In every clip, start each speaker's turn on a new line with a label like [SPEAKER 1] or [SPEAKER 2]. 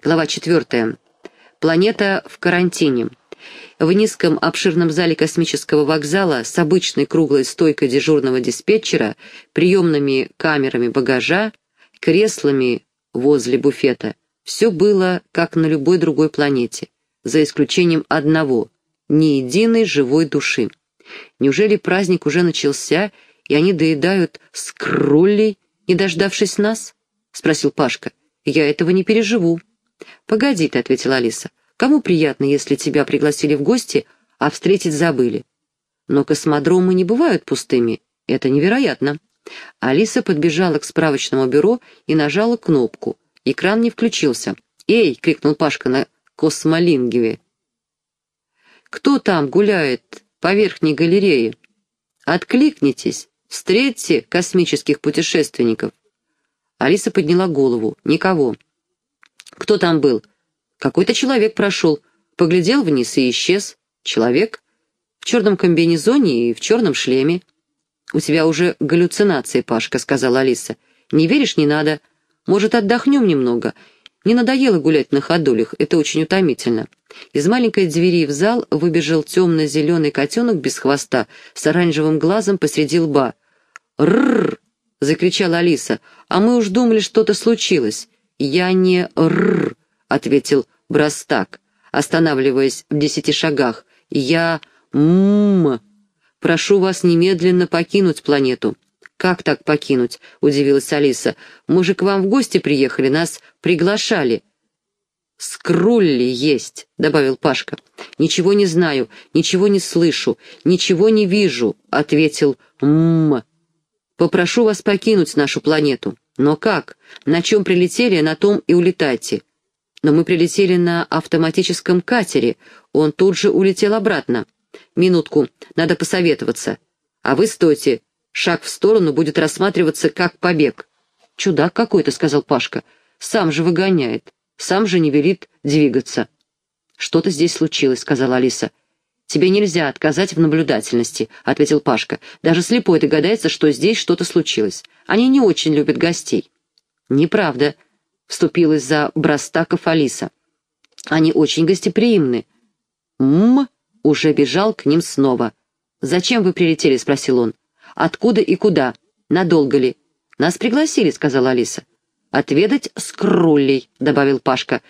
[SPEAKER 1] Глава 4. Планета в карантине. В низком обширном зале космического вокзала с обычной круглой стойкой дежурного диспетчера, приемными камерами багажа, креслами возле буфета, все было как на любой другой планете, за исключением одного — ни единой живой души. Неужели праздник уже начался, и они доедают скруллей, не дождавшись нас? — спросил Пашка. «Я этого не переживу». «Погоди ты», — ответила Алиса. «Кому приятно, если тебя пригласили в гости, а встретить забыли?» «Но космодромы не бывают пустыми. Это невероятно». Алиса подбежала к справочному бюро и нажала кнопку. Экран не включился. «Эй!» — крикнул Пашка на космолингеве. «Кто там гуляет по верхней галерее? Откликнитесь, встретьте космических путешественников». Алиса подняла голову. «Никого». «Кто там был?» «Какой-то человек прошел. Поглядел вниз и исчез. Человек? В черном комбинезоне и в черном шлеме». «У тебя уже галлюцинации, Пашка», — сказала Алиса. «Не веришь, не надо. Может, отдохнем немного? Не надоело гулять на ходулях, это очень утомительно». Из маленькой двери в зал выбежал темно-зеленый котенок без хвоста с оранжевым глазом посреди лба. «Рррр!» — закричала Алиса. «А мы уж думали, что-то случилось». «Я не рррр», — ответил Брастак, останавливаясь в десяти шагах. «Я мм. Прошу вас немедленно покинуть планету». «Как так покинуть?» — удивилась Алиса. «Мы же к вам в гости приехали, нас приглашали». «Скрулли есть», — добавил Пашка. «Ничего не знаю, ничего не слышу, ничего не вижу», — ответил Мм. Попрошу вас покинуть нашу планету. Но как? На чем прилетели, на том и улетайте. Но мы прилетели на автоматическом катере. Он тут же улетел обратно. Минутку, надо посоветоваться. А вы стойте. Шаг в сторону будет рассматриваться как побег. Чудак какой-то, сказал Пашка. Сам же выгоняет. Сам же не велит двигаться. Что-то здесь случилось, сказала Алиса. «Тебе нельзя отказать в наблюдательности», — ответил Пашка. «Даже слепой догадается, что здесь что-то случилось. Они не очень любят гостей». «Неправда», — вступилась за Брастаков Алиса. «Они очень гостеприимны». «М-м-м», уже бежал к ним снова. «Зачем вы прилетели?» — спросил он. «Откуда и куда? Надолго ли?» «Нас пригласили», — сказала Алиса. «Отведать скруллей», — добавил Пашка.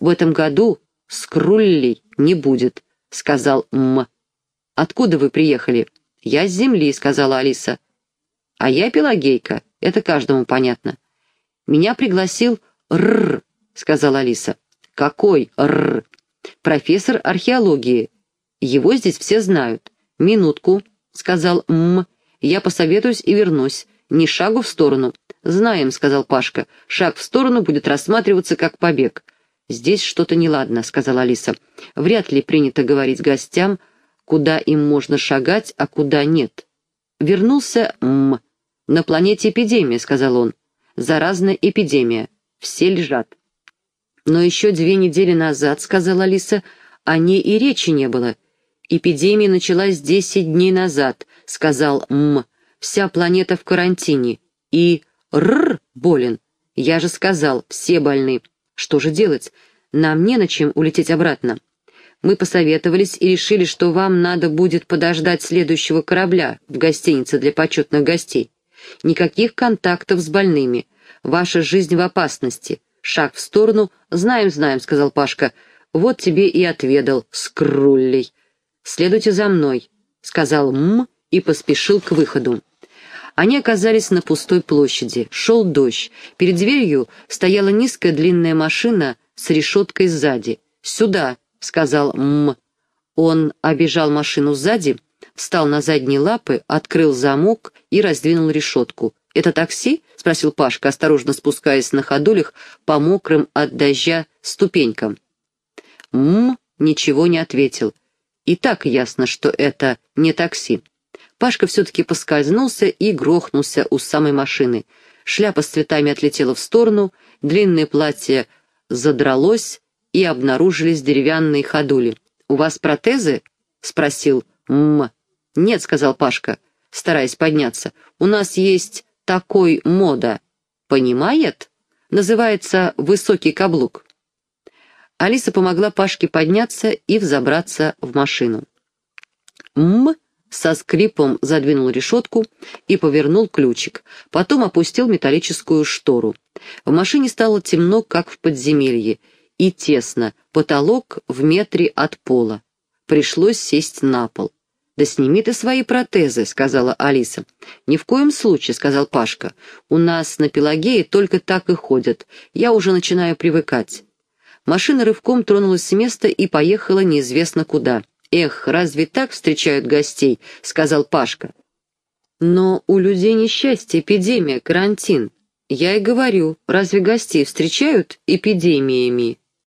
[SPEAKER 1] «В этом году скруллей не будет» сказал М. «Откуда вы приехали?» «Я с земли», — сказала Алиса. «А я Пелагейка, это каждому понятно». «Меня пригласил Рр», — сказала Алиса. «Какой Рр?» «Профессор археологии. Его здесь все знают». «Минутку», — сказал М. «Я посоветуюсь и вернусь. Ни шагу в сторону». «Знаем», — сказал Пашка. «Шаг в сторону будет рассматриваться как побег. «Здесь что-то неладно», — сказала Алиса. «Вряд ли принято говорить гостям, куда им можно шагать, а куда нет». Вернулся М. «На планете эпидемия», — сказал он. «Заразная эпидемия. Все лежат». «Но еще две недели назад», — сказала Алиса, — «о ней и речи не было». «Эпидемия началась десять дней назад», — сказал М. «Вся планета в карантине. И Р болен. Я же сказал, все больны. Что же делать? Нам не на чем улететь обратно. Мы посоветовались и решили, что вам надо будет подождать следующего корабля в гостинице для почетных гостей. Никаких контактов с больными. Ваша жизнь в опасности. Шаг в сторону. Знаем, знаем, сказал Пашка. Вот тебе и отведал, скруллей. Следуйте за мной, сказал М и поспешил к выходу. Они оказались на пустой площади. Шел дождь. Перед дверью стояла низкая длинная машина с решеткой сзади. «Сюда», — сказал М. Он обежал машину сзади, встал на задние лапы, открыл замок и раздвинул решетку. «Это такси?» — спросил Пашка, осторожно спускаясь на ходулях по мокрым от дождя ступенькам. М ничего не ответил. И так ясно, что это не такси. Пашка все-таки поскользнулся и грохнулся у самой машины. Шляпа с цветами отлетела в сторону, длинное платье задралось, и обнаружились деревянные ходули. «У вас протезы?» — спросил М. «Нет», — сказал Пашка, стараясь подняться. «У нас есть такой мода. Понимает? Называется «высокий каблук». Алиса помогла Пашке подняться и взобраться в машину. «М» со скрипом задвинул решетку и повернул ключик. Потом опустил металлическую штору. В машине стало темно, как в подземелье, и тесно, потолок в метре от пола. Пришлось сесть на пол. «Да сними ты свои протезы», — сказала Алиса. «Ни в коем случае», — сказал Пашка. «У нас на Пелагее только так и ходят. Я уже начинаю привыкать». Машина рывком тронулась с места и поехала неизвестно куда. «Эх, разве так встречают гостей?» — сказал Пашка. «Но у людей несчастье, эпидемия, карантин. Я и говорю, разве гостей встречают эпидемиями?»